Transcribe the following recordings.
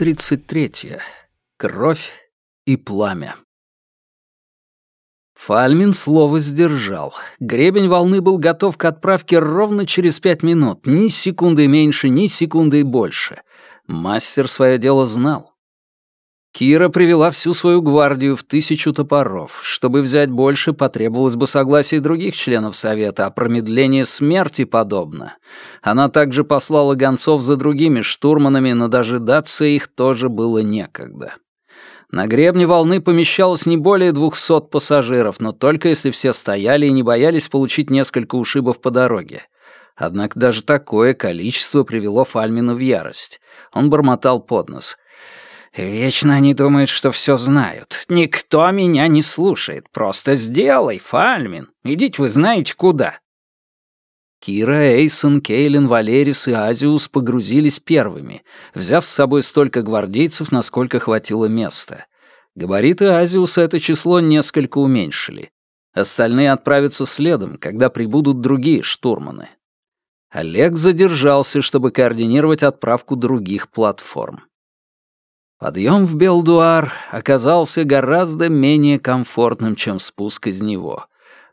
33. Кровь и пламя. Фальмин слово сдержал. Гребень волны был готов к отправке ровно через пять минут. Ни секунды меньше, ни секунды больше. Мастер свое дело знал. Кира привела всю свою гвардию в тысячу топоров. Чтобы взять больше, потребовалось бы согласие других членов Совета, а промедление смерти подобно. Она также послала гонцов за другими штурманами, но дожидаться их тоже было некогда. На гребне волны помещалось не более двухсот пассажиров, но только если все стояли и не боялись получить несколько ушибов по дороге. Однако даже такое количество привело Фальмина в ярость. Он бормотал под нос — Вечно они думают, что все знают. Никто меня не слушает. Просто сделай, Фальмин. Идите вы знаете куда. Кира, Эйсон, Кейлин, Валерис и Азиус погрузились первыми, взяв с собой столько гвардейцев, насколько хватило места. Габариты Азиуса это число несколько уменьшили. Остальные отправятся следом, когда прибудут другие штурманы. Олег задержался, чтобы координировать отправку других платформ. Подъем в Белдуар оказался гораздо менее комфортным, чем спуск из него.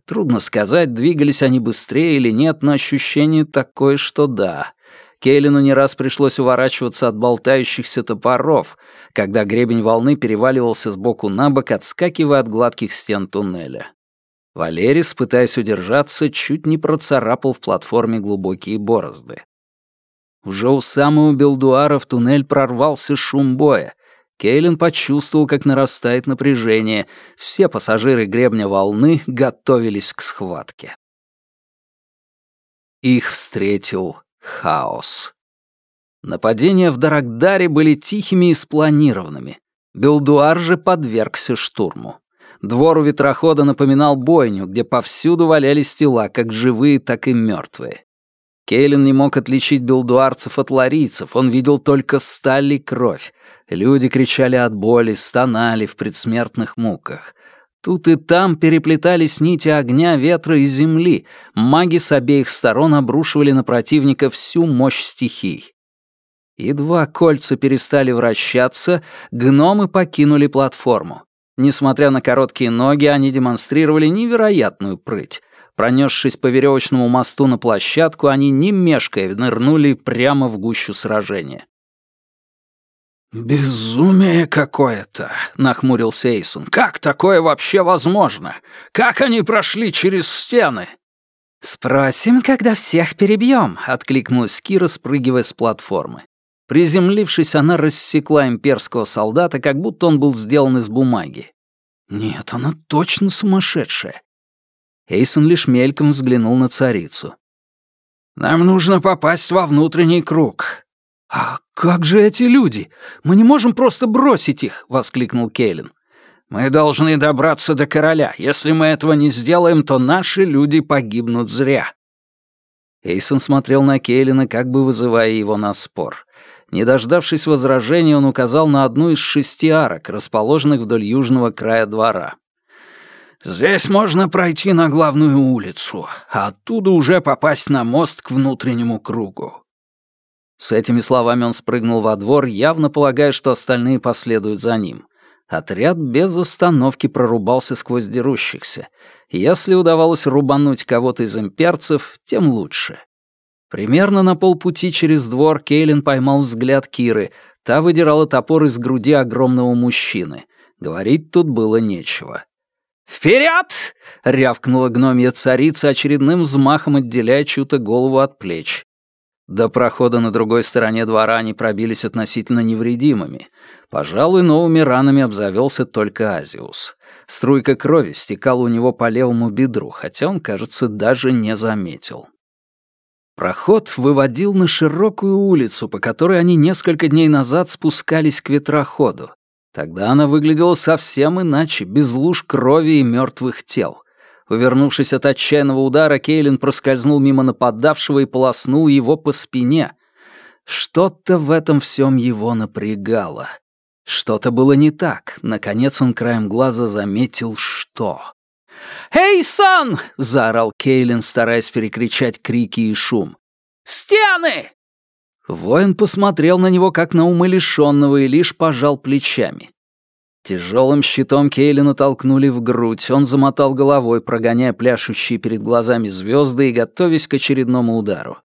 Трудно сказать, двигались они быстрее или нет, но ощущение такое, что да. Кейлину не раз пришлось уворачиваться от болтающихся топоров, когда гребень волны переваливался с боку на бок, отскакивая от гладких стен туннеля. Валерис, пытаясь удержаться, чуть не процарапал в платформе глубокие борозды. Уже у самого Белдуара в туннель прорвался шум боя. Кейлин почувствовал, как нарастает напряжение. Все пассажиры гребня волны готовились к схватке. Их встретил хаос. Нападения в Дарагдаре были тихими и спланированными. Белдуар же подвергся штурму. Двор у ветрохода напоминал бойню, где повсюду валялись тела, как живые, так и мертвые. Кейлин не мог отличить белдуарцев от ларийцев, он видел только сталь и кровь. Люди кричали от боли, стонали в предсмертных муках. Тут и там переплетались нити огня, ветра и земли. Маги с обеих сторон обрушивали на противника всю мощь стихий. Едва кольца перестали вращаться, гномы покинули платформу. Несмотря на короткие ноги, они демонстрировали невероятную прыть. Пронесшись по веревочному мосту на площадку, они, не мешкая, нырнули прямо в гущу сражения. «Безумие какое-то!» — нахмурился Эйсон. «Как такое вообще возможно? Как они прошли через стены?» «Спросим, когда всех перебьем», — откликнулась Кира, спрыгивая с платформы. Приземлившись, она рассекла имперского солдата, как будто он был сделан из бумаги. «Нет, она точно сумасшедшая. Эйсон лишь мельком взглянул на царицу. «Нам нужно попасть во внутренний круг». «А как же эти люди? Мы не можем просто бросить их!» — воскликнул Кейлин. «Мы должны добраться до короля. Если мы этого не сделаем, то наши люди погибнут зря». Эйсон смотрел на Кейлина, как бы вызывая его на спор. Не дождавшись возражения, он указал на одну из шести арок, расположенных вдоль южного края двора. Здесь можно пройти на главную улицу, а оттуда уже попасть на мост к внутреннему кругу». С этими словами он спрыгнул во двор, явно полагая, что остальные последуют за ним. Отряд без остановки прорубался сквозь дерущихся. Если удавалось рубануть кого-то из имперцев, тем лучше. Примерно на полпути через двор Кейлин поймал взгляд Киры. Та выдирала топор из груди огромного мужчины. Говорить тут было нечего. «Вперед!» — рявкнула гномья царица, очередным взмахом отделяя чью-то голову от плеч. До прохода на другой стороне двора они пробились относительно невредимыми. Пожалуй, новыми ранами обзавелся только Азиус. Струйка крови стекала у него по левому бедру, хотя он, кажется, даже не заметил. Проход выводил на широкую улицу, по которой они несколько дней назад спускались к ветроходу. Тогда она выглядела совсем иначе, без луж крови и мертвых тел. Увернувшись от отчаянного удара, Кейлин проскользнул мимо нападавшего и полоснул его по спине. Что-то в этом всем его напрягало. Что-то было не так. Наконец он краем глаза заметил, что... «Эй, сан!» — заорал Кейлин, стараясь перекричать крики и шум. «Стены!» Воин посмотрел на него как на умалишенного и лишь пожал плечами. Тяжелым щитом Кейлина толкнули в грудь, он замотал головой, прогоняя пляшущие перед глазами звезды и готовясь к очередному удару.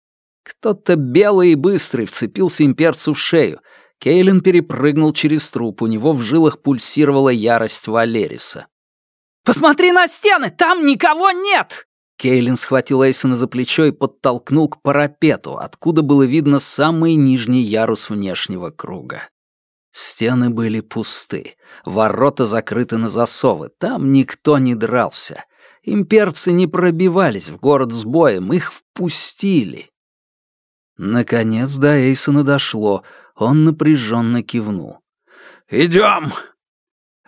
Кто-то белый и быстрый вцепился имперцу в шею. Кейлин перепрыгнул через труп, у него в жилах пульсировала ярость Валериса. «Посмотри на стены, там никого нет!» Кейлин схватил Эйсона за плечо и подтолкнул к парапету, откуда было видно самый нижний ярус внешнего круга. Стены были пусты, ворота закрыты на засовы, там никто не дрался. Имперцы не пробивались в город с боем, их впустили. Наконец до Эйсона дошло, он напряженно кивнул. «Идем!»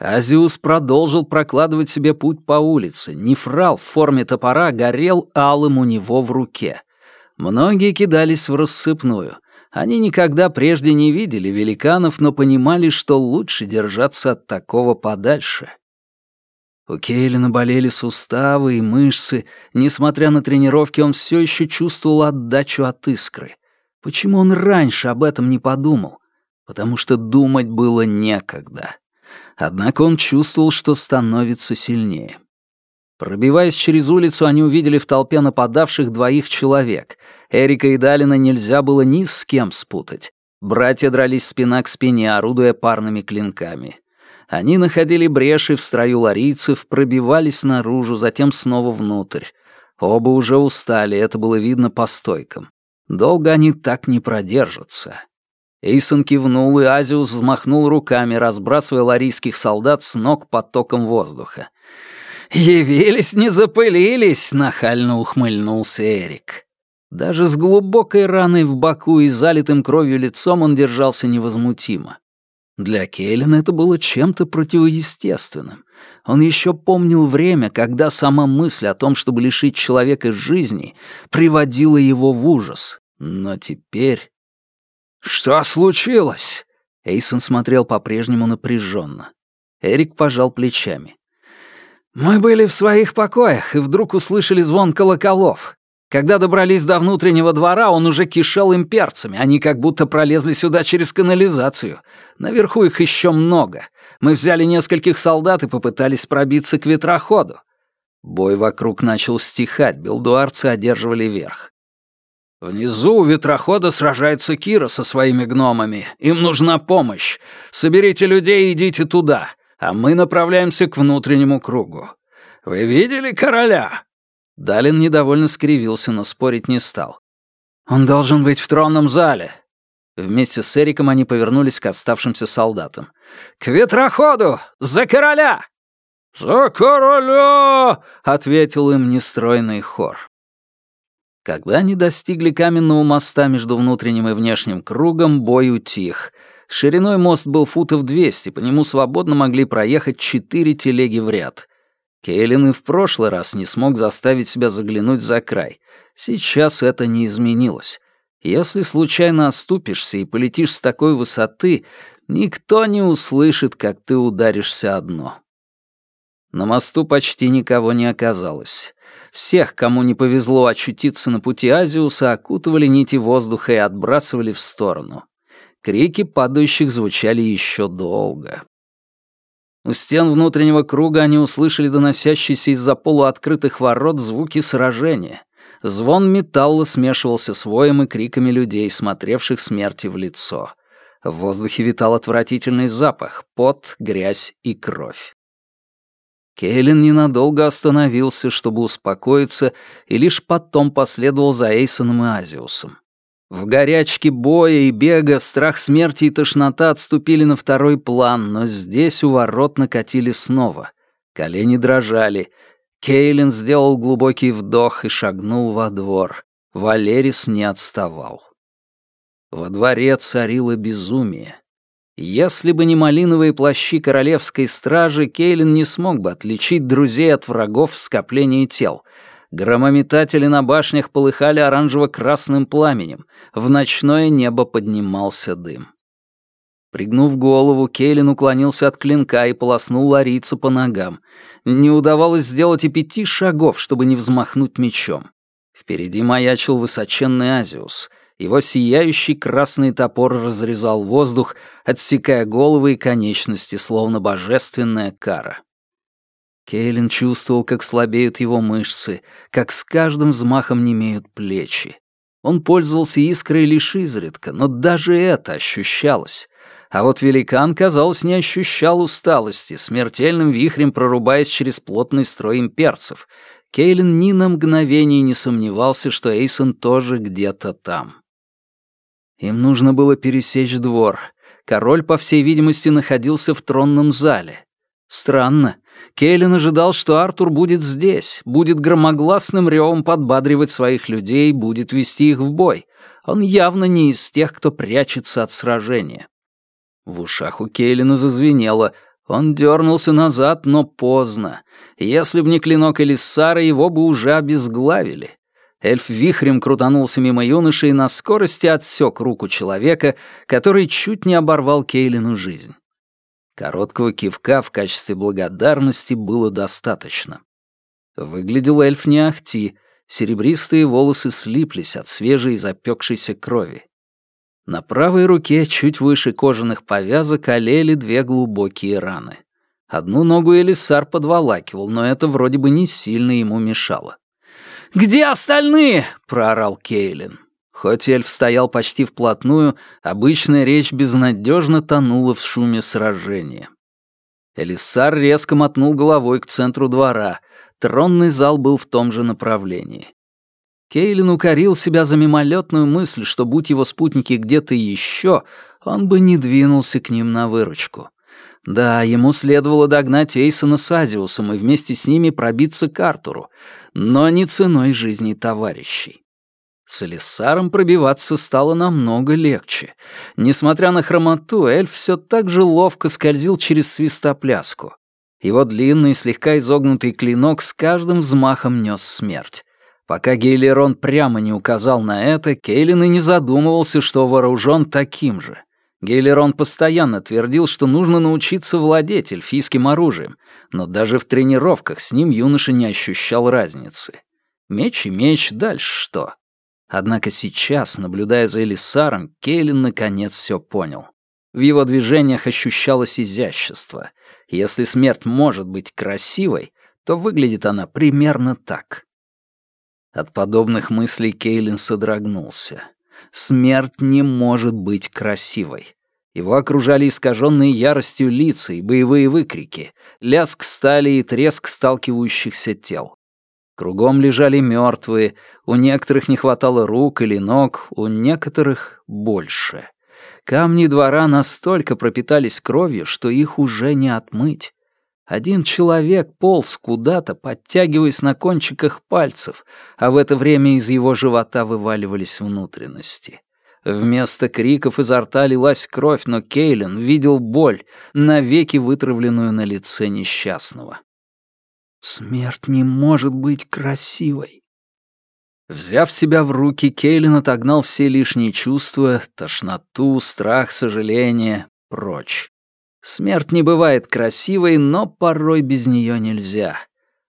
Азиус продолжил прокладывать себе путь по улице. Нефрал в форме топора горел алым у него в руке. Многие кидались в рассыпную. Они никогда прежде не видели великанов, но понимали, что лучше держаться от такого подальше. У Кейлина болели суставы и мышцы. Несмотря на тренировки, он все еще чувствовал отдачу от искры. Почему он раньше об этом не подумал? Потому что думать было некогда. Однако он чувствовал, что становится сильнее. Пробиваясь через улицу, они увидели в толпе нападавших двоих человек. Эрика и Далина нельзя было ни с кем спутать. Братья дрались спина к спине, орудуя парными клинками. Они находили бреши в строю ларийцев, пробивались наружу, затем снова внутрь. Оба уже устали, это было видно по стойкам. Долго они так не продержатся. Эйсон кивнул, и Азиус взмахнул руками, разбрасывая ларийских солдат с ног потоком воздуха. «Явились, не запылились!» — нахально ухмыльнулся Эрик. Даже с глубокой раной в боку и залитым кровью лицом он держался невозмутимо. Для Кейлина это было чем-то противоестественным. Он еще помнил время, когда сама мысль о том, чтобы лишить человека жизни, приводила его в ужас. Но теперь... «Что случилось?» Эйсон смотрел по-прежнему напряженно. Эрик пожал плечами. «Мы были в своих покоях и вдруг услышали звон колоколов. Когда добрались до внутреннего двора, он уже кишел имперцами. Они как будто пролезли сюда через канализацию. Наверху их еще много. Мы взяли нескольких солдат и попытались пробиться к ветроходу. Бой вокруг начал стихать, белдуарцы одерживали верх. «Внизу у ветрохода сражается Кира со своими гномами. Им нужна помощь. Соберите людей и идите туда, а мы направляемся к внутреннему кругу. Вы видели короля? Далин недовольно скривился, но спорить не стал. «Он должен быть в тронном зале». Вместе с Эриком они повернулись к оставшимся солдатам. «К ветроходу! За короля!» «За короля!» — ответил им нестройный хор. Когда они достигли каменного моста между внутренним и внешним кругом, бой утих. Шириной мост был футов 200, по нему свободно могли проехать четыре телеги в ряд. Кейлин и в прошлый раз не смог заставить себя заглянуть за край. Сейчас это не изменилось. Если случайно оступишься и полетишь с такой высоты, никто не услышит, как ты ударишься о дно. На мосту почти никого не оказалось. Всех, кому не повезло очутиться на пути Азиуса, окутывали нити воздуха и отбрасывали в сторону. Крики падающих звучали еще долго. У стен внутреннего круга они услышали доносящиеся из-за полуоткрытых ворот звуки сражения. Звон металла смешивался с воем и криками людей, смотревших смерти в лицо. В воздухе витал отвратительный запах — пот, грязь и кровь. Кейлин ненадолго остановился, чтобы успокоиться, и лишь потом последовал за Эйсоном и Азиусом. В горячке боя и бега страх смерти и тошнота отступили на второй план, но здесь у ворот накатили снова. Колени дрожали. Кейлин сделал глубокий вдох и шагнул во двор. Валерис не отставал. Во дворе царило безумие. Если бы не малиновые плащи королевской стражи, Кейлин не смог бы отличить друзей от врагов в скоплении тел — Громометатели на башнях полыхали оранжево-красным пламенем. В ночное небо поднимался дым. Пригнув голову, Кейлин уклонился от клинка и полоснул ларийца по ногам. Не удавалось сделать и пяти шагов, чтобы не взмахнуть мечом. Впереди маячил высоченный Азиус. Его сияющий красный топор разрезал воздух, отсекая головы и конечности, словно божественная кара. Кейлин чувствовал, как слабеют его мышцы, как с каждым взмахом немеют плечи. Он пользовался искрой лишь изредка, но даже это ощущалось. А вот великан, казалось, не ощущал усталости, смертельным вихрем прорубаясь через плотный строй имперцев. Кейлин ни на мгновение не сомневался, что Эйсон тоже где-то там. Им нужно было пересечь двор. Король, по всей видимости, находился в тронном зале. Странно. Кейлин ожидал, что Артур будет здесь, будет громогласным ревом подбадривать своих людей, будет вести их в бой. Он явно не из тех, кто прячется от сражения. В ушах у Кейлина зазвенело. Он дернулся назад, но поздно. Если б не клинок Элиссара, его бы уже обезглавили. Эльф вихрем крутанулся мимо юноши и на скорости отсек руку человека, который чуть не оборвал Кейлину жизнь. Короткого кивка в качестве благодарности было достаточно. Выглядел эльф не ахти, серебристые волосы слиплись от свежей запекшейся крови. На правой руке, чуть выше кожаных повязок, олели две глубокие раны. Одну ногу Элисар подволакивал, но это вроде бы не сильно ему мешало. «Где остальные?» — проорал Кейлин. Хоть эльф стоял почти вплотную, обычная речь безнадежно тонула в шуме сражения. Элиссар резко мотнул головой к центру двора. Тронный зал был в том же направлении. Кейлин укорил себя за мимолетную мысль, что будь его спутники где-то еще, он бы не двинулся к ним на выручку. Да, ему следовало догнать Эйсона с Азиусом и вместе с ними пробиться к Артуру, но не ценой жизни товарищей. С Элиссаром пробиваться стало намного легче. Несмотря на хромоту, эльф все так же ловко скользил через свистопляску. Его длинный, слегка изогнутый клинок с каждым взмахом нес смерть. Пока Гейлерон прямо не указал на это, Кейлин и не задумывался, что вооружен таким же. Гейлерон постоянно твердил, что нужно научиться владеть эльфийским оружием, но даже в тренировках с ним юноша не ощущал разницы. Меч и меч, дальше что? Однако сейчас, наблюдая за Элисаром, Кейлин наконец все понял. В его движениях ощущалось изящество. Если смерть может быть красивой, то выглядит она примерно так. От подобных мыслей Кейлин содрогнулся. Смерть не может быть красивой. Его окружали искаженные яростью лица и боевые выкрики, лязг стали и треск сталкивающихся тел. Кругом лежали мертвые, у некоторых не хватало рук или ног, у некоторых — больше. Камни двора настолько пропитались кровью, что их уже не отмыть. Один человек полз куда-то, подтягиваясь на кончиках пальцев, а в это время из его живота вываливались внутренности. Вместо криков изо рта лилась кровь, но Кейлин видел боль, навеки вытравленную на лице несчастного. Смерть не может быть красивой. Взяв себя в руки, Кейлин отогнал все лишние чувства, тошноту, страх, сожаление, прочь. Смерть не бывает красивой, но порой без нее нельзя.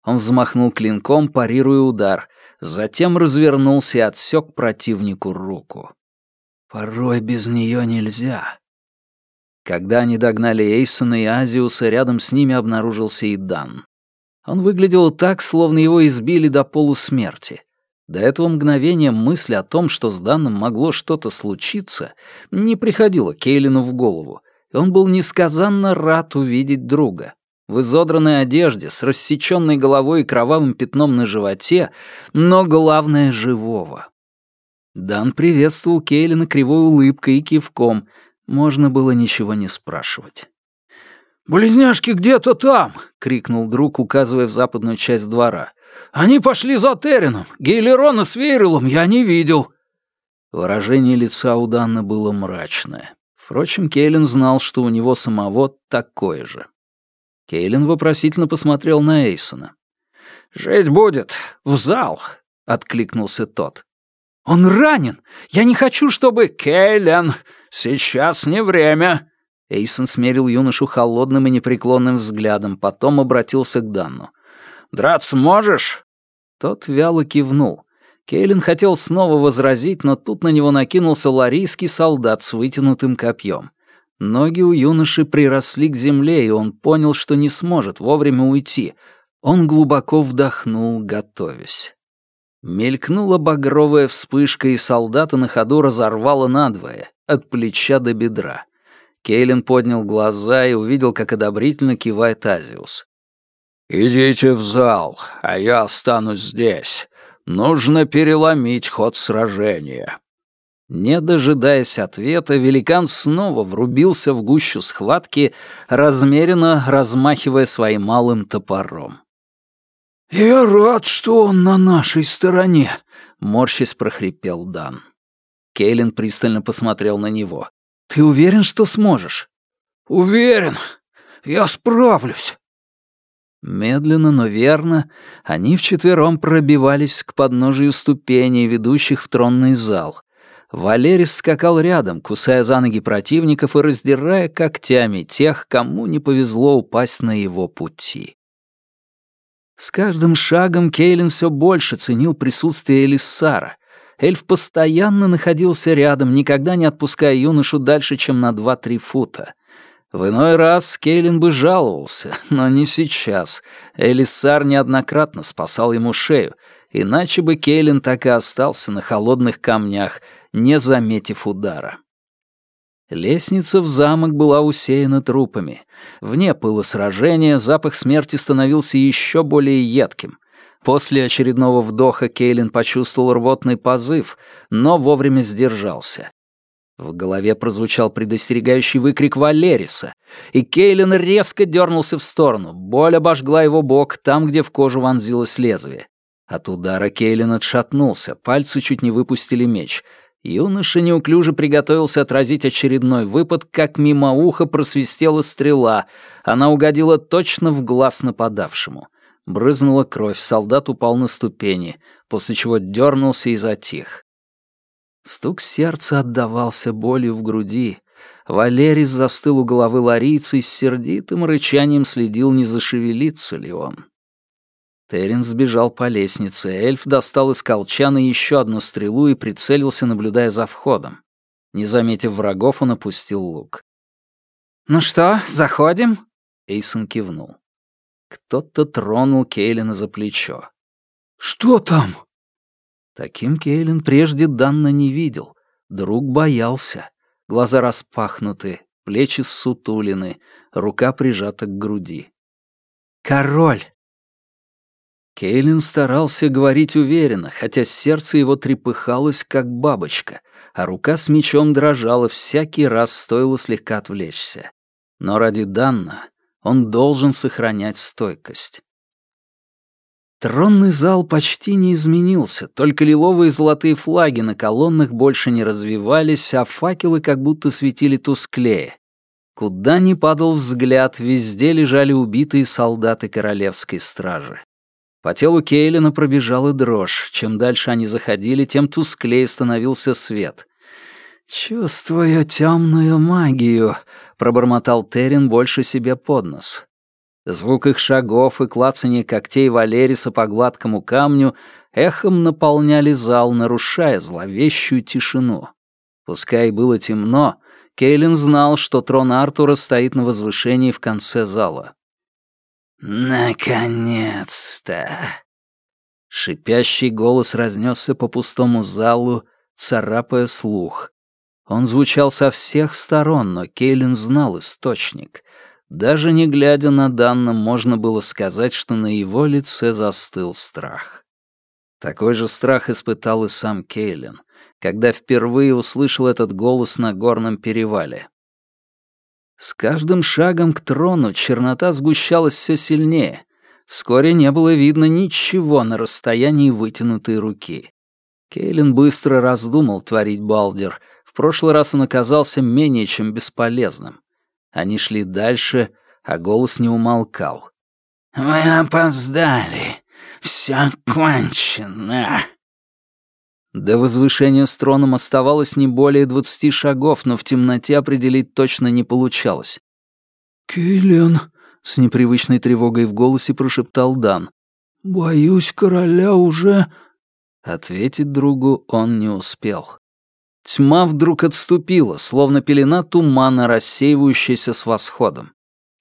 Он взмахнул клинком, парируя удар, затем развернулся и отсек противнику руку. Порой без нее нельзя. Когда они догнали Эйсона и Азиуса, рядом с ними обнаружился и Дан. Он выглядел так, словно его избили до полусмерти. До этого мгновения мысль о том, что с Данным могло что-то случиться, не приходила Кейлину в голову, и он был несказанно рад увидеть друга. В изодранной одежде, с рассеченной головой и кровавым пятном на животе, но главное — живого. Дан приветствовал Кейлина кривой улыбкой и кивком. Можно было ничего не спрашивать. «Близняшки где-то там!» — крикнул друг, указывая в западную часть двора. «Они пошли за Терином! Гейлерона с Вейрелом я не видел!» Выражение лица у Данна было мрачное. Впрочем, Кейлин знал, что у него самого такое же. Кейлин вопросительно посмотрел на Эйсона. «Жить будет! В зал!» — откликнулся тот. «Он ранен! Я не хочу, чтобы...» «Кейлин! Сейчас не время!» Эйсон смерил юношу холодным и непреклонным взглядом, потом обратился к Данну. «Драться можешь?» Тот вяло кивнул. Кейлин хотел снова возразить, но тут на него накинулся ларийский солдат с вытянутым копьем. Ноги у юноши приросли к земле, и он понял, что не сможет вовремя уйти. Он глубоко вдохнул, готовясь. Мелькнула багровая вспышка, и солдата на ходу разорвало надвое, от плеча до бедра. Кейлин поднял глаза и увидел, как одобрительно кивает Азиус. «Идите в зал, а я останусь здесь. Нужно переломить ход сражения». Не дожидаясь ответа, великан снова врубился в гущу схватки, размеренно размахивая своим малым топором. «Я рад, что он на нашей стороне», — морщись прохрипел Дан. Кейлин пристально посмотрел на него. «Ты уверен, что сможешь?» «Уверен. Я справлюсь». Медленно, но верно, они вчетвером пробивались к подножию ступеней, ведущих в тронный зал. Валерис скакал рядом, кусая за ноги противников и раздирая когтями тех, кому не повезло упасть на его пути. С каждым шагом Кейлин все больше ценил присутствие Элиссара. Эльф постоянно находился рядом, никогда не отпуская юношу дальше, чем на два-три фута — в иной раз Кейлин бы жаловался, но не сейчас. Элиссар неоднократно спасал ему шею, иначе бы Кейлин так и остался на холодных камнях, не заметив удара. Лестница в замок была усеяна трупами. Вне пыла сражения запах смерти становился еще более едким. После очередного вдоха Кейлин почувствовал рвотный позыв, но вовремя сдержался. В голове прозвучал предостерегающий выкрик Валериса, и Кейлин резко дернулся в сторону. Боль обожгла его бок там, где в кожу вонзилось лезвие. От удара Кейлин отшатнулся, пальцы чуть не выпустили меч. Юноша неуклюже приготовился отразить очередной выпад, как мимо уха просвистела стрела. Она угодила точно в глаз нападавшему. Брызнула кровь, солдат упал на ступени, после чего дернулся и затих. Стук сердца отдавался болью в груди. Валерий застыл у головы ларийца и с сердитым рычанием следил, не зашевелится ли он. Терен сбежал по лестнице, эльф достал из колчана еще одну стрелу и прицелился, наблюдая за входом. Не заметив врагов, он опустил лук. «Ну что, заходим?» Эйсон кивнул. Кто-то тронул Кейлина за плечо. «Что там?» Таким Кейлин прежде Данна не видел. Друг боялся. Глаза распахнуты, плечи ссутулины, рука прижата к груди. «Король!» Кейлин старался говорить уверенно, хотя сердце его трепыхалось, как бабочка, а рука с мечом дрожала всякий раз, стоило слегка отвлечься. Но ради Данна он должен сохранять стойкость. Тронный зал почти не изменился, только лиловые золотые флаги на колоннах больше не развивались, а факелы как будто светили тусклее. Куда ни падал взгляд, везде лежали убитые солдаты королевской стражи. По телу Кейлина пробежала дрожь. Чем дальше они заходили, тем тусклее становился свет. «Чувствую темную магию», — пробормотал Терен больше себе под нос. Звук их шагов и клацанье когтей Валериса по гладкому камню эхом наполняли зал, нарушая зловещую тишину. Пускай было темно, Кейлин знал, что трон Артура стоит на возвышении в конце зала. «Наконец-то!» Шипящий голос разнесся по пустому залу, царапая слух. Он звучал со всех сторон, но Кейлин знал источник. Даже не глядя на Данна, можно было сказать, что на его лице застыл страх. Такой же страх испытал и сам Кейлин, когда впервые услышал этот голос на горном перевале. С каждым шагом к трону чернота сгущалась все сильнее. Вскоре не было видно ничего на расстоянии вытянутой руки. Кейлин быстро раздумал творить Балдер. В прошлый раз он оказался менее чем бесполезным. Они шли дальше, а голос не умолкал. «Мы опоздали. Все кончено». До возвышения с троном оставалось не более двадцати шагов, но в темноте определить точно не получалось. «Киллиан», — с непривычной тревогой в голосе прошептал Дан, — «боюсь, короля уже...» Ответить другу он не успел. Тьма вдруг отступила, словно пелена тумана, рассеивающаяся с восходом.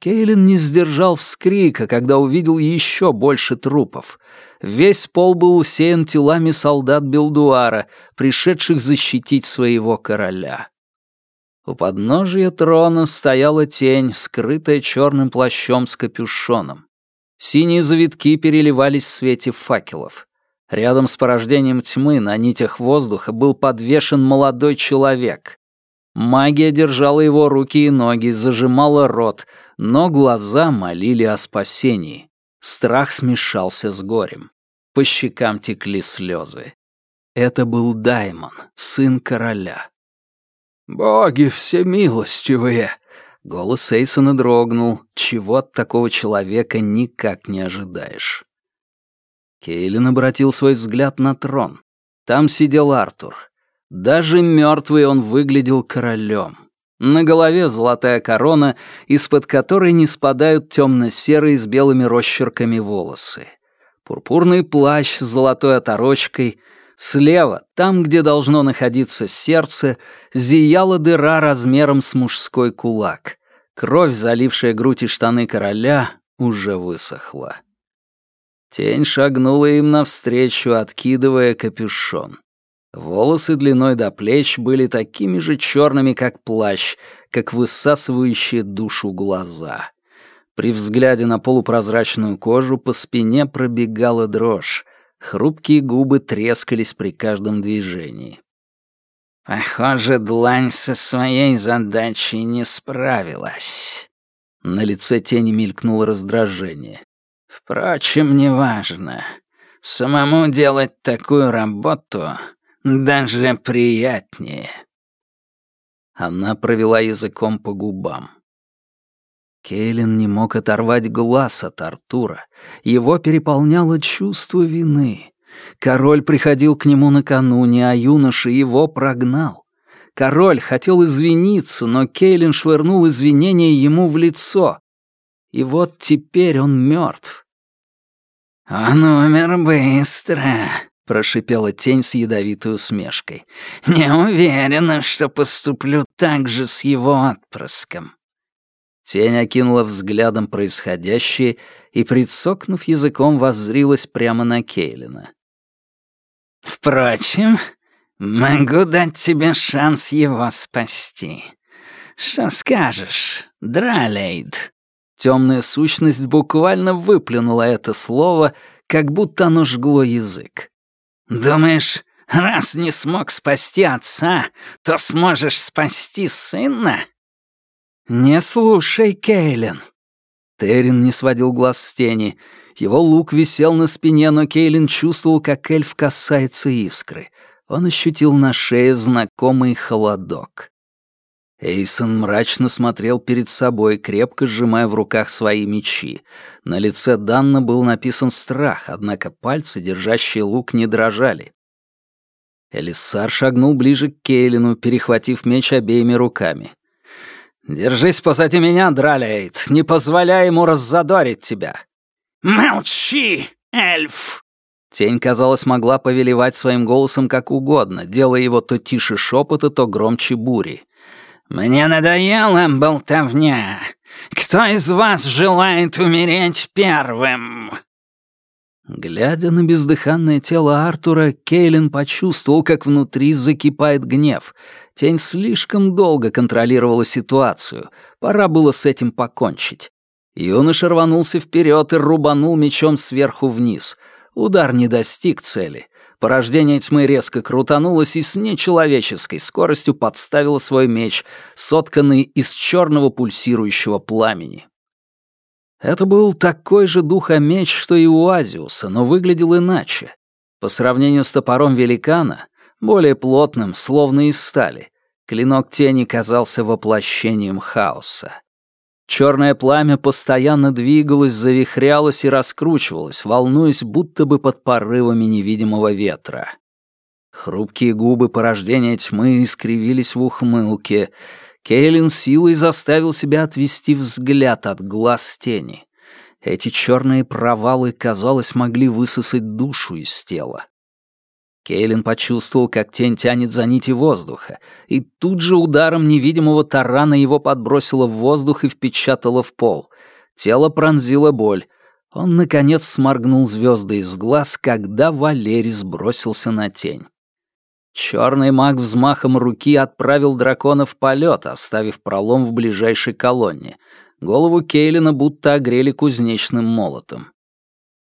Кейлин не сдержал вскрика, когда увидел еще больше трупов. Весь пол был усеян телами солдат Белдуара, пришедших защитить своего короля. У подножия трона стояла тень, скрытая черным плащом с капюшоном. Синие завитки переливались в свете факелов. Рядом с порождением тьмы на нитях воздуха был подвешен молодой человек. Магия держала его руки и ноги, зажимала рот, но глаза молили о спасении. Страх смешался с горем. По щекам текли слезы. Это был Даймон, сын короля. «Боги всемилостивые!» Голос Эйсона дрогнул, чего от такого человека никак не ожидаешь. Кейлин обратил свой взгляд на трон. Там сидел Артур. Даже мертвый он выглядел королем. На голове золотая корона, из-под которой не спадают темно-серые с белыми росчерками волосы. Пурпурный плащ с золотой оторочкой. Слева, там, где должно находиться сердце, зияла дыра размером с мужской кулак. Кровь, залившая грудь и штаны короля, уже высохла. Тень шагнула им навстречу, откидывая капюшон. Волосы длиной до плеч были такими же черными, как плащ, как высасывающие душу глаза. При взгляде на полупрозрачную кожу по спине пробегала дрожь. Хрупкие губы трескались при каждом движении. «Похоже, длань со своей задачей не справилась». На лице тени мелькнуло раздражение. «Впрочем, неважно. Самому делать такую работу даже приятнее. Она провела языком по губам. Кейлин не мог оторвать глаз от Артура. Его переполняло чувство вины. Король приходил к нему накануне, а юноша его прогнал. Король хотел извиниться, но Кейлин швырнул извинения ему в лицо. И вот теперь он мертв. «Он умер быстро», — прошипела тень с ядовитой усмешкой. «Не уверена, что поступлю так же с его отпрыском». Тень окинула взглядом происходящее и, прицокнув языком, воззрилась прямо на Кейлина. «Впрочем, могу дать тебе шанс его спасти. Что скажешь, Дралейд?» Темная сущность буквально выплюнула это слово, как будто оно жгло язык. «Думаешь, раз не смог спасти отца, то сможешь спасти сына?» «Не слушай, Кейлин». Террин не сводил глаз с тени. Его лук висел на спине, но Кейлин чувствовал, как эльф касается искры. Он ощутил на шее знакомый холодок. Эйсон мрачно смотрел перед собой, крепко сжимая в руках свои мечи. На лице Данна был написан страх, однако пальцы, держащие лук, не дрожали. Элиссар шагнул ближе к Кейлину, перехватив меч обеими руками. «Держись позади меня, Дралейд, не позволяй ему раззадорить тебя!» «Молчи, эльф!» Тень, казалось, могла повелевать своим голосом как угодно, делая его то тише шепота, то громче бури. «Мне надоела болтовня. Кто из вас желает умереть первым?» Глядя на бездыханное тело Артура, Кейлин почувствовал, как внутри закипает гнев. Тень слишком долго контролировала ситуацию. Пора было с этим покончить. Юноша рванулся вперед и рубанул мечом сверху вниз. Удар не достиг цели. Порождение тьмы резко крутанулось и с нечеловеческой скоростью подставило свой меч, сотканный из черного пульсирующего пламени. Это был такой же духомеч, что и у Азиуса, но выглядел иначе. По сравнению с топором великана, более плотным, словно из стали, клинок тени казался воплощением хаоса. Черное пламя постоянно двигалось, завихрялось и раскручивалось, волнуясь будто бы под порывами невидимого ветра. Хрупкие губы порождения тьмы искривились в ухмылке. Кейлин силой заставил себя отвести взгляд от глаз тени. Эти черные провалы, казалось, могли высосать душу из тела. Кейлин почувствовал, как тень тянет за нити воздуха, и тут же ударом невидимого тарана его подбросило в воздух и впечатало в пол. Тело пронзило боль. Он, наконец, сморгнул звезды из глаз, когда Валерий сбросился на тень. Черный маг взмахом руки отправил дракона в полет, оставив пролом в ближайшей колонне. Голову Кейлина будто огрели кузнечным молотом.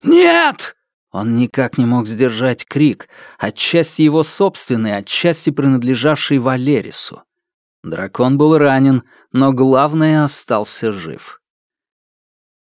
«Нет!» Он никак не мог сдержать крик, отчасти его собственный, отчасти принадлежавший Валерису. Дракон был ранен, но главное остался жив.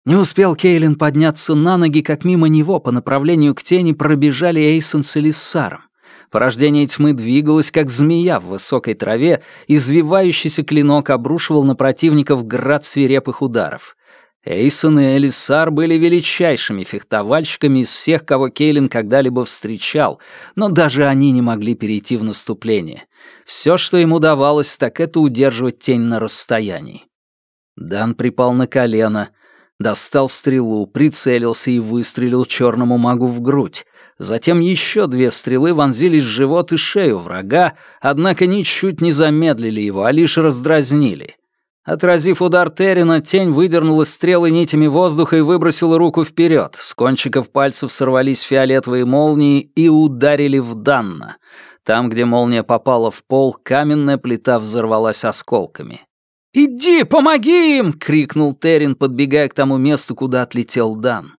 Не успел Кейлин подняться на ноги, как мимо него по направлению к тени пробежали Эйсон с Элиссаром. Порождение тьмы двигалось, как змея в высокой траве, извивающийся клинок обрушивал на противников град свирепых ударов. Эйсон и Элисар были величайшими фехтовальщиками из всех, кого Кейлин когда-либо встречал, но даже они не могли перейти в наступление. Все, что им удавалось, так это удерживать тень на расстоянии. Дан припал на колено, достал стрелу, прицелился и выстрелил черному магу в грудь. Затем еще две стрелы вонзились в живот и шею врага, однако ничуть не замедлили его, а лишь раздразнили — Отразив удар Террина, тень выдернула стрелы нитями воздуха и выбросила руку вперед. С кончиков пальцев сорвались фиолетовые молнии и ударили в Данна. Там, где молния попала в пол, каменная плита взорвалась осколками. «Иди, помоги им!» — крикнул Террин, подбегая к тому месту, куда отлетел Дан.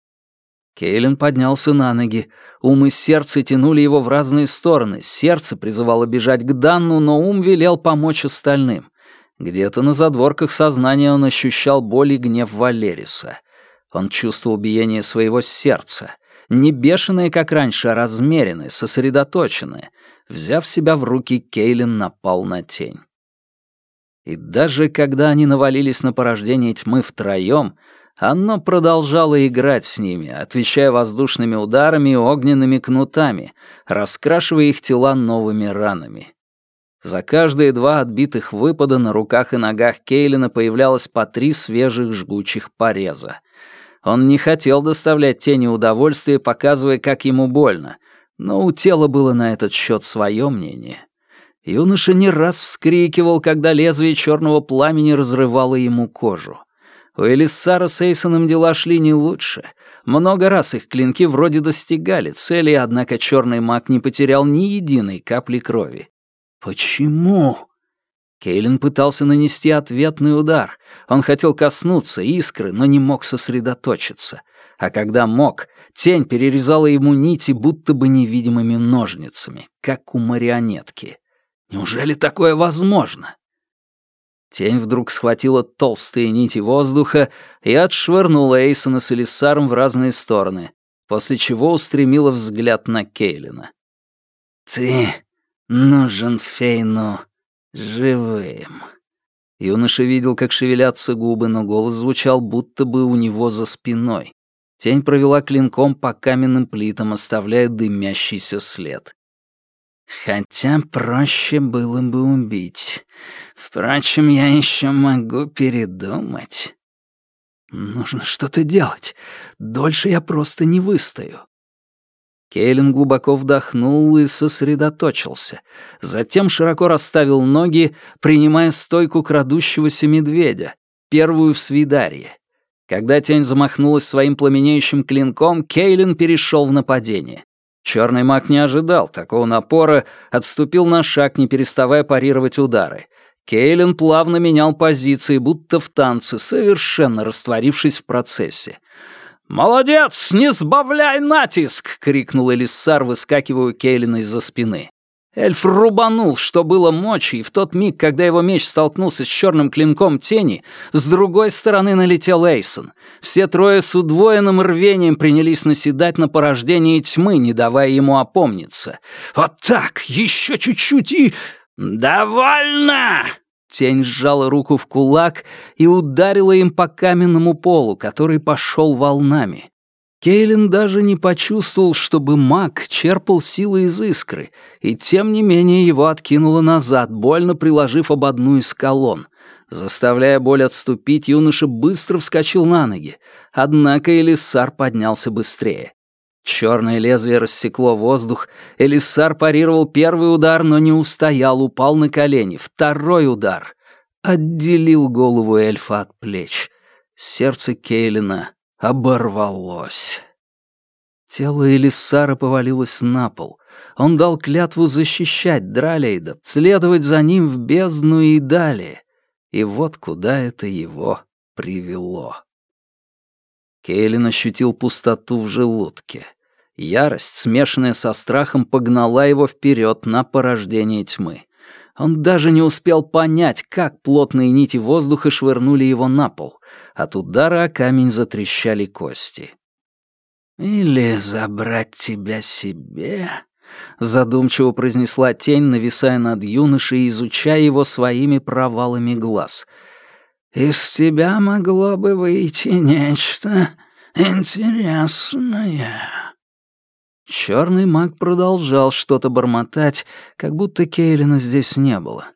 Кейлин поднялся на ноги. Ум и сердце тянули его в разные стороны. Сердце призывало бежать к Данну, но ум велел помочь остальным. Где-то на задворках сознания он ощущал боль и гнев Валериса. Он чувствовал биение своего сердца. Не бешеное, как раньше, а размеренное, сосредоточенное. Взяв себя в руки, Кейлин напал на тень. И даже когда они навалились на порождение тьмы втроем, оно продолжало играть с ними, отвечая воздушными ударами и огненными кнутами, раскрашивая их тела новыми ранами. За каждые два отбитых выпада на руках и ногах Кейлина появлялось по три свежих жгучих пореза. Он не хотел доставлять тени удовольствия, показывая, как ему больно, но у тела было на этот счет свое мнение. Юноша не раз вскрикивал, когда лезвие черного пламени разрывало ему кожу. У Элиссара с Эйсоном дела шли не лучше. Много раз их клинки вроде достигали цели, однако черный маг не потерял ни единой капли крови. Почему? Кейлин пытался нанести ответный удар. Он хотел коснуться искры, но не мог сосредоточиться. А когда мог, тень перерезала ему нити будто бы невидимыми ножницами, как у марионетки. Неужели такое возможно? Тень вдруг схватила толстые нити воздуха и отшвырнула Эйсона с Элисаром в разные стороны, после чего устремила взгляд на Кейлина. «Ты Нужен Фейну живым. Юноша видел, как шевелятся губы, но голос звучал будто бы у него за спиной. Тень провела клинком по каменным плитам, оставляя дымящийся след. Хотя проще было бы убить. Впрочем, я еще могу передумать. Нужно что-то делать. Дольше я просто не выстою. Кейлин глубоко вдохнул и сосредоточился. Затем широко расставил ноги, принимая стойку крадущегося медведя, первую в свидарье. Когда тень замахнулась своим пламенеющим клинком, Кейлин перешел в нападение. Черный маг не ожидал такого напора, отступил на шаг, не переставая парировать удары. Кейлин плавно менял позиции, будто в танце, совершенно растворившись в процессе. «Молодец! Не сбавляй натиск!» — крикнул Элиссар, выскакивая у Кейлина из-за спины. Эльф рубанул, что было мочи, и в тот миг, когда его меч столкнулся с черным клинком тени, с другой стороны налетел Эйсон. Все трое с удвоенным рвением принялись наседать на порождение тьмы, не давая ему опомниться. «Вот так! Еще чуть-чуть и...» «Довольно!» Тень сжала руку в кулак и ударила им по каменному полу, который пошел волнами. Кейлин даже не почувствовал, чтобы маг черпал силы из искры, и тем не менее его откинуло назад, больно приложив об одну из колонн. Заставляя боль отступить, юноша быстро вскочил на ноги, однако Элиссар поднялся быстрее. Черное лезвие рассекло воздух, Элиссар парировал первый удар, но не устоял, упал на колени. Второй удар отделил голову эльфа от плеч. Сердце Кейлина оборвалось. Тело Элиссара повалилось на пол. Он дал клятву защищать Дралейда, следовать за ним в бездну и далее. И вот куда это его привело. Кейлин ощутил пустоту в желудке. Ярость, смешанная со страхом, погнала его вперед на порождение тьмы. Он даже не успел понять, как плотные нити воздуха швырнули его на пол. От удара о камень затрещали кости. «Или забрать тебя себе?» — задумчиво произнесла тень, нависая над юношей и изучая его своими провалами глаз. «Из тебя могло бы выйти нечто интересное». Черный маг продолжал что-то бормотать, как будто Кейлина здесь не было.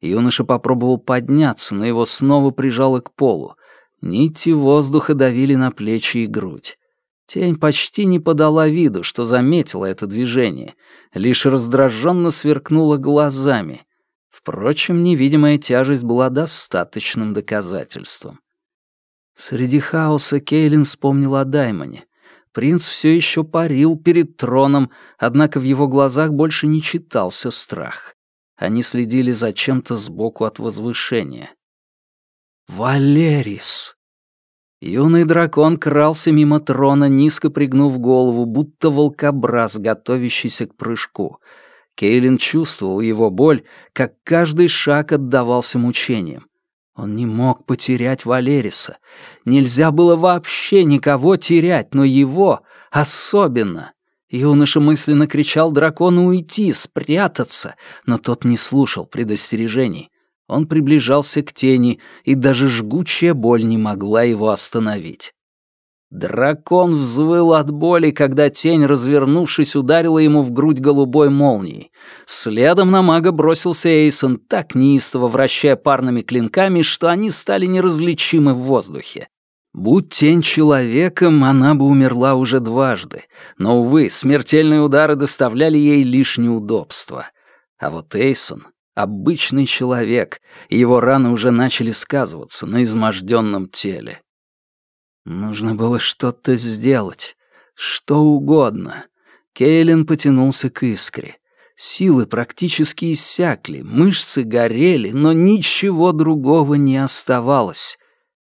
Юноша попробовал подняться, но его снова прижало к полу. Нити воздуха давили на плечи и грудь. Тень почти не подала виду, что заметила это движение, лишь раздраженно сверкнула глазами. Впрочем, невидимая тяжесть была достаточным доказательством. Среди хаоса Кейлин вспомнил о Даймоне. Принц все еще парил перед троном, однако в его глазах больше не читался страх. Они следили за чем-то сбоку от возвышения. «Валерис!» Юный дракон крался мимо трона, низко пригнув голову, будто волкобраз, готовящийся к прыжку. Кейлин чувствовал его боль, как каждый шаг отдавался мучениям. Он не мог потерять Валериса. Нельзя было вообще никого терять, но его особенно. Юноша мысленно кричал дракону уйти, спрятаться, но тот не слушал предостережений. Он приближался к тени, и даже жгучая боль не могла его остановить. Дракон взвыл от боли, когда тень, развернувшись, ударила ему в грудь голубой молнией. Следом на мага бросился Эйсон, так неистово вращая парными клинками, что они стали неразличимы в воздухе. Будь тень человеком, она бы умерла уже дважды, но, увы, смертельные удары доставляли ей лишь неудобства. А вот Эйсон — обычный человек, и его раны уже начали сказываться на изможденном теле. Нужно было что-то сделать. Что угодно. Кейлин потянулся к искре. Силы практически иссякли, мышцы горели, но ничего другого не оставалось.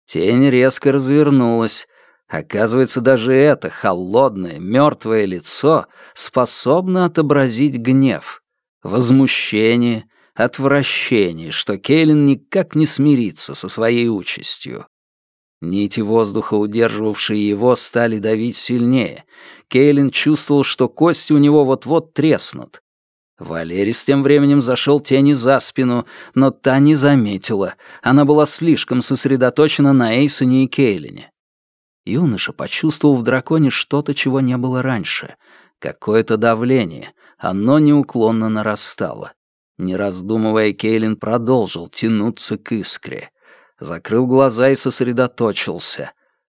Тень резко развернулась. Оказывается, даже это холодное, мертвое лицо способно отобразить гнев, возмущение, отвращение, что Кейлин никак не смирится со своей участью. Нити воздуха, удерживавшие его, стали давить сильнее. Кейлин чувствовал, что кости у него вот-вот треснут. Валерис тем временем зашел тени за спину, но та не заметила. Она была слишком сосредоточена на Эйсоне и Кейлине. Юноша почувствовал в драконе что-то, чего не было раньше. Какое-то давление. Оно неуклонно нарастало. Не раздумывая, Кейлин продолжил тянуться к искре закрыл глаза и сосредоточился.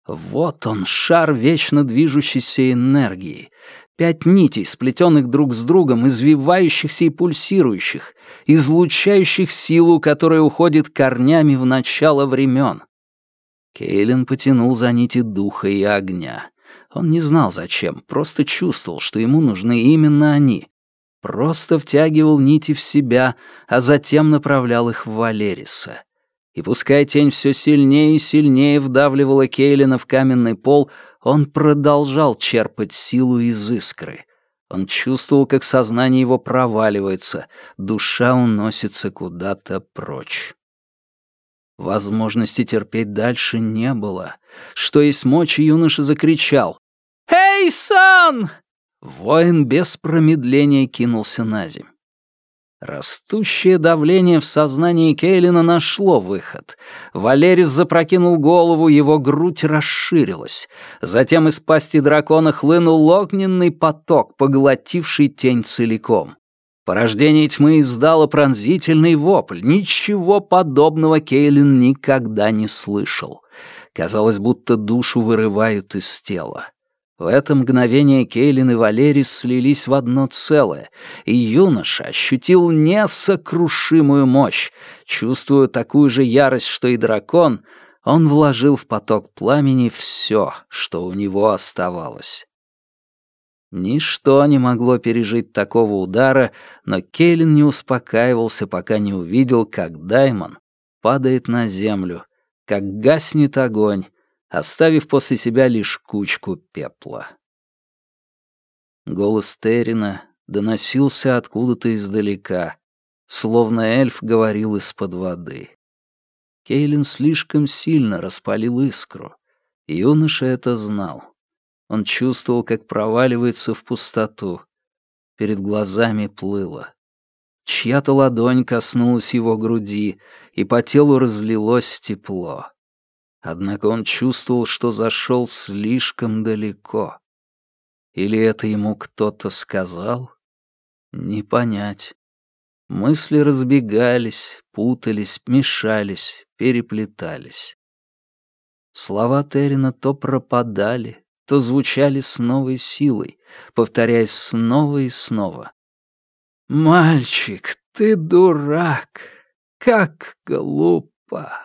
Вот он, шар вечно движущейся энергии. Пять нитей, сплетенных друг с другом, извивающихся и пульсирующих, излучающих силу, которая уходит корнями в начало времен. Кейлин потянул за нити духа и огня. Он не знал зачем, просто чувствовал, что ему нужны именно они. Просто втягивал нити в себя, а затем направлял их в Валериса и пускай тень все сильнее и сильнее вдавливала Кейлина в каменный пол, он продолжал черпать силу из искры. Он чувствовал, как сознание его проваливается, душа уносится куда-то прочь. Возможности терпеть дальше не было. Что есть мочи, юноша закричал. «Эй, сан!» Воин без промедления кинулся на земь. Растущее давление в сознании Кейлина нашло выход. Валерис запрокинул голову, его грудь расширилась. Затем из пасти дракона хлынул огненный поток, поглотивший тень целиком. Порождение тьмы издало пронзительный вопль. Ничего подобного Кейлин никогда не слышал. Казалось, будто душу вырывают из тела. В это мгновение Кейлин и Валерий слились в одно целое, и юноша ощутил несокрушимую мощь. Чувствуя такую же ярость, что и дракон, он вложил в поток пламени все, что у него оставалось. Ничто не могло пережить такого удара, но Кейлин не успокаивался, пока не увидел, как Даймон падает на землю, как гаснет огонь, оставив после себя лишь кучку пепла. Голос Террина доносился откуда-то издалека, словно эльф говорил из-под воды. Кейлин слишком сильно распалил искру. Юноша это знал. Он чувствовал, как проваливается в пустоту. Перед глазами плыло. Чья-то ладонь коснулась его груди, и по телу разлилось тепло. Однако он чувствовал, что зашел слишком далеко. Или это ему кто-то сказал? Не понять. Мысли разбегались, путались, мешались, переплетались. Слова Террина то пропадали, то звучали с новой силой, повторяясь снова и снова. «Мальчик, ты дурак! Как глупо!»